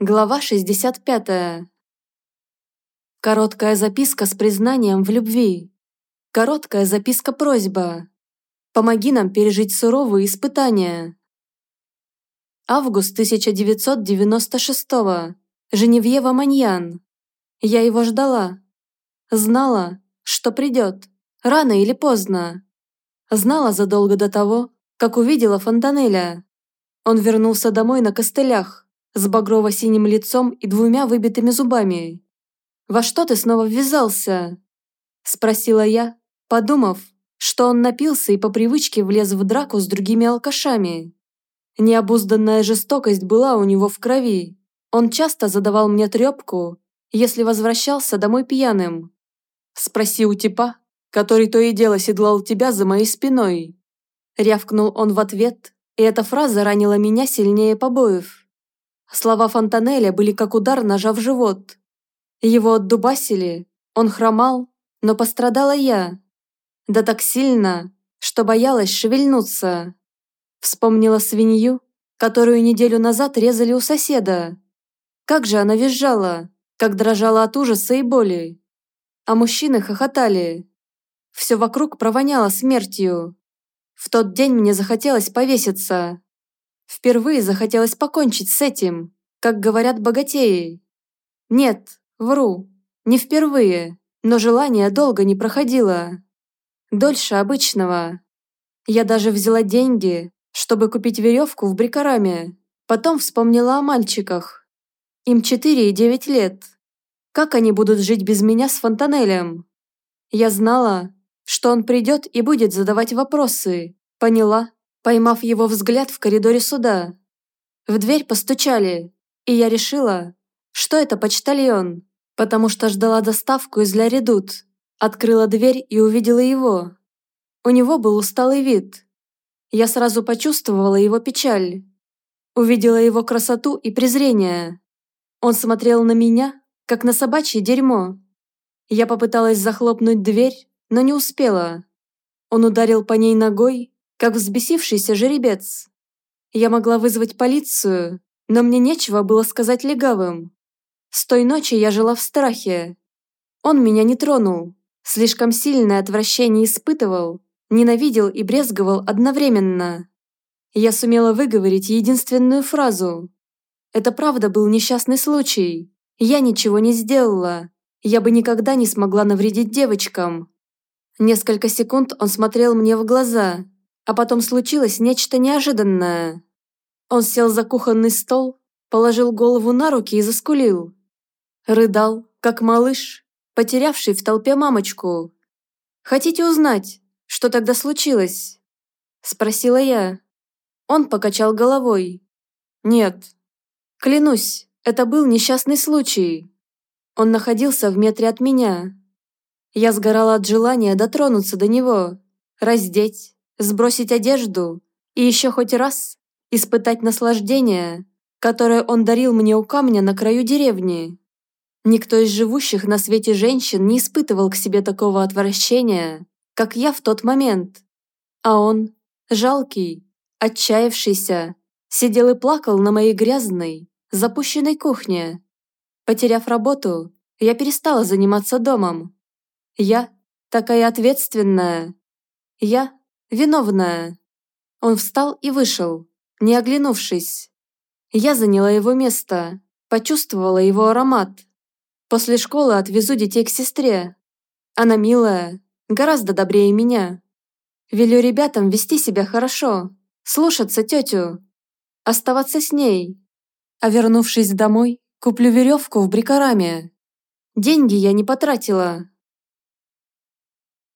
Глава 65. Короткая записка с признанием в любви. Короткая записка-просьба. Помоги нам пережить суровые испытания. Август 1996 -го. Женевьева Маньян. Я его ждала. Знала, что придет. Рано или поздно. Знала задолго до того, как увидела Фонтанеля. Он вернулся домой на костылях с багрово-синим лицом и двумя выбитыми зубами. «Во что ты снова ввязался?» Спросила я, подумав, что он напился и по привычке влез в драку с другими алкашами. Необузданная жестокость была у него в крови. Он часто задавал мне трепку, если возвращался домой пьяным. «Спроси у типа, который то и дело седлал тебя за моей спиной». Рявкнул он в ответ, и эта фраза ранила меня сильнее побоев. Слова Фонтанеля были как удар ножа в живот. Его отдубасили, он хромал, но пострадала я. Да так сильно, что боялась шевельнуться. Вспомнила свинью, которую неделю назад резали у соседа. Как же она визжала, как дрожала от ужаса и боли. А мужчины хохотали. Все вокруг провоняло смертью. В тот день мне захотелось повеситься. Впервые захотелось покончить с этим, как говорят богатеи. Нет, вру, не впервые, но желание долго не проходило. Дольше обычного. Я даже взяла деньги, чтобы купить веревку в брикараме. Потом вспомнила о мальчиках. Им 4 и 9 лет. Как они будут жить без меня с Фонтанелем? Я знала, что он придет и будет задавать вопросы. Поняла, поймав его взгляд в коридоре суда. В дверь постучали, и я решила, что это почтальон, потому что ждала доставку из Ля Редут. Открыла дверь и увидела его. У него был усталый вид. Я сразу почувствовала его печаль. Увидела его красоту и презрение. Он смотрел на меня, как на собачье дерьмо. Я попыталась захлопнуть дверь, но не успела. Он ударил по ней ногой, как взбесившийся жеребец. Я могла вызвать полицию, но мне нечего было сказать легавым. С той ночи я жила в страхе. Он меня не тронул, слишком сильное отвращение испытывал, ненавидел и брезговал одновременно. Я сумела выговорить единственную фразу. Это правда был несчастный случай. Я ничего не сделала. Я бы никогда не смогла навредить девочкам. Несколько секунд он смотрел мне в глаза, а потом случилось нечто неожиданное. Он сел за кухонный стол, положил голову на руки и заскулил. Рыдал, как малыш, потерявший в толпе мамочку. «Хотите узнать, что тогда случилось?» Спросила я. Он покачал головой. «Нет. Клянусь, это был несчастный случай. Он находился в метре от меня. Я сгорала от желания дотронуться до него, раздеть, сбросить одежду и еще хоть раз испытать наслаждение, которое он дарил мне у камня на краю деревни. Никто из живущих на свете женщин не испытывал к себе такого отвращения, как я в тот момент. А он, жалкий, отчаявшийся, сидел и плакал на моей грязной, запущенной кухне. Потеряв работу, я перестала заниматься домом. Я такая ответственная. Я Виновная. Он встал и вышел, не оглянувшись. Я заняла его место, почувствовала его аромат. После школы отвезу детей к сестре. Она милая, гораздо добрее меня. Велю ребятам вести себя хорошо, слушаться тетю, оставаться с ней. А вернувшись домой, куплю веревку в брикараме. Деньги я не потратила.